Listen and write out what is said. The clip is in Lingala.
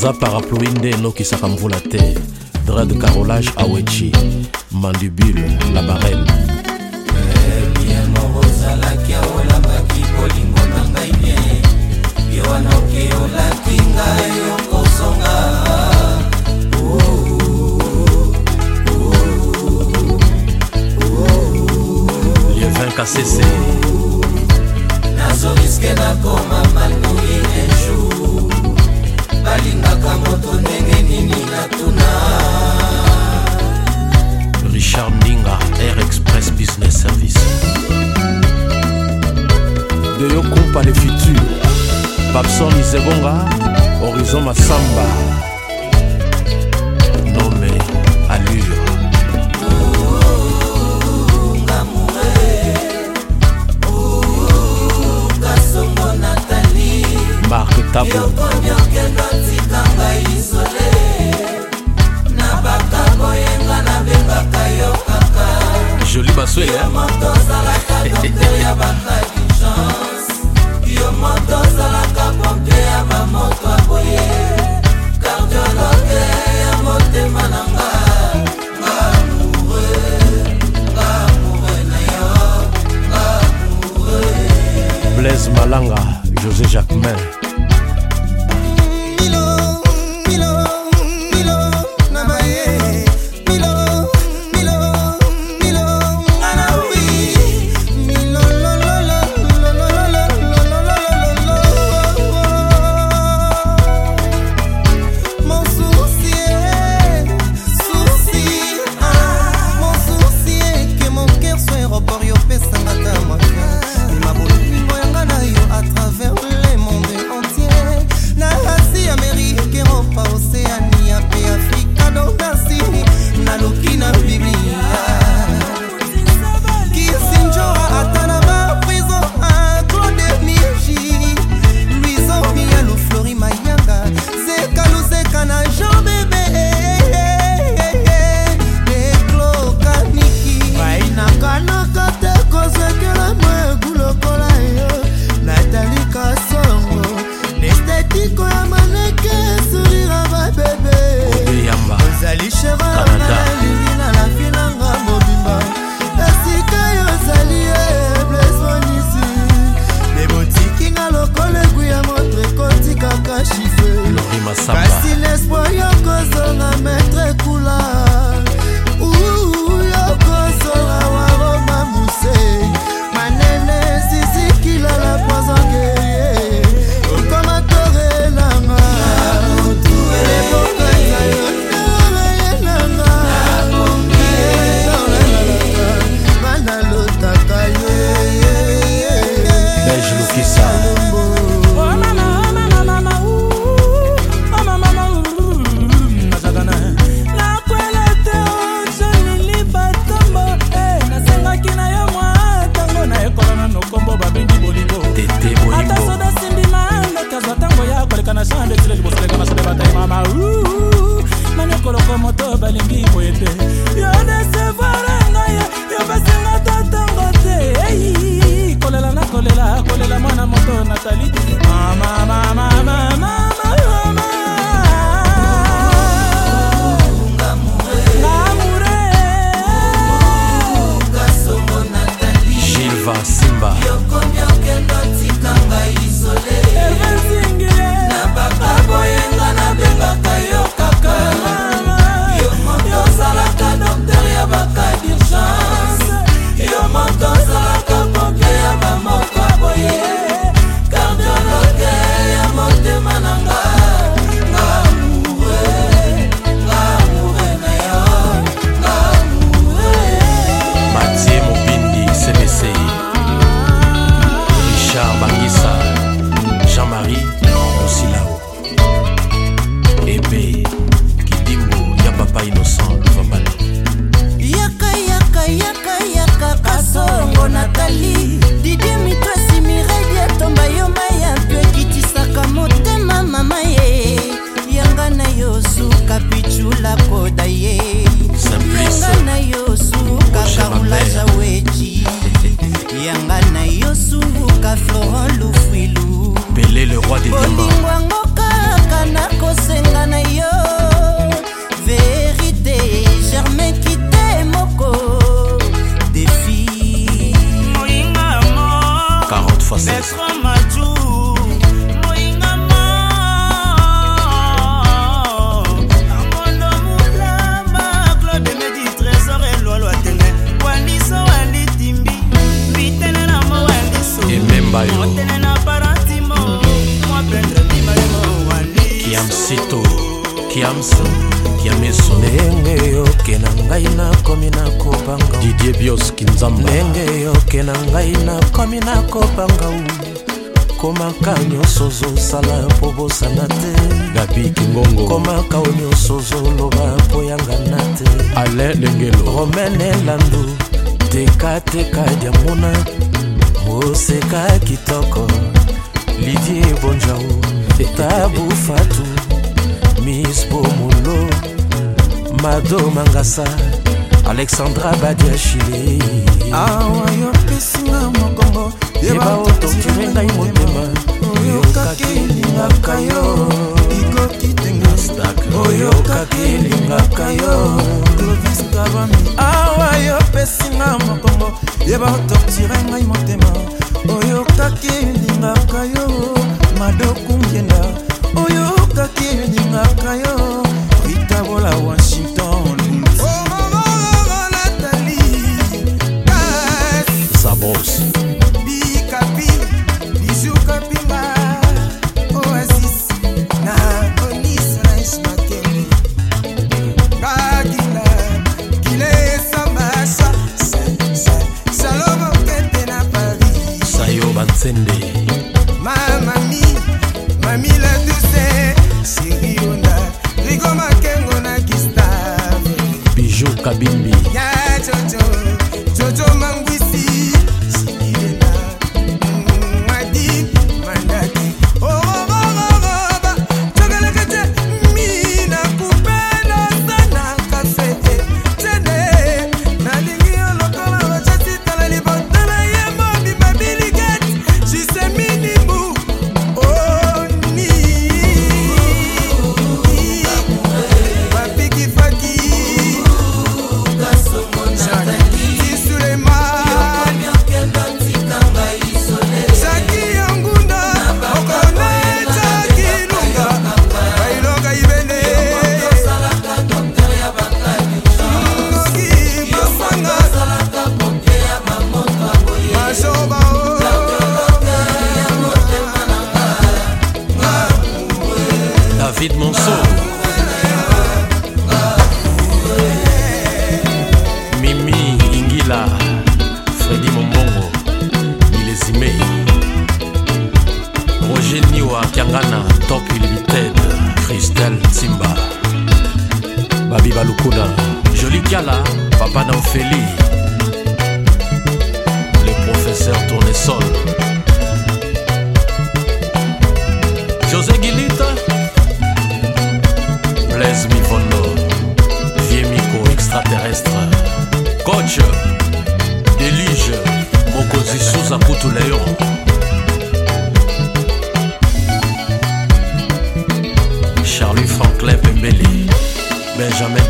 eza parapluie nde enokisaka mvula te dred carolage awechi mandibule la barene ozalaki aolambaki bolingo na ngai bien yo wana okeyolaki ngai okosonga lievin kasese nazoriske nakoma manuine balingaka moto ndenge nini natuna richard ndinga air express business service de yokumpa le futur babson isebonga horizon masamba tabo joli baswele yo moto ozalaka pompe ya bamoto aboye kardiologe ya motema na nga blaise malanga josé jacquemin bolingwango kaka nakosenga na yo verite germain kite moko defi molinga mo carotte facile ya miso ndenge yoke na ngai nakomi na kobanga didie bioski nzamba ndenge yoke na ngai nakomi na kobanga komaka nyonso ozosala po bosana te gabi kingongo komaka o nyonso ozoloba po yangana te ale lengelo romene landu tekateka diamona moseka kitoko lidie bonjau tabu fatu misbomolo mado mangasa alexandra badiachile awa yo pesinga mokongo yeba otontime ngai motema oyokaki elingaka yo ikoki tengastak oyokaki elingaka yo gloviskabami awa yo pesinga mokongo yeba otortire ngai motema oyokaki elingaka yo madoku ngenda oyokaki elingaka yo Kabila, Freddy Mombongo, Milésime, Roger Niwa Kiangana, Top Limited, Christelle Timba, Babi Balukuna, Jolie Kala, Papa Naofeli, Jamás.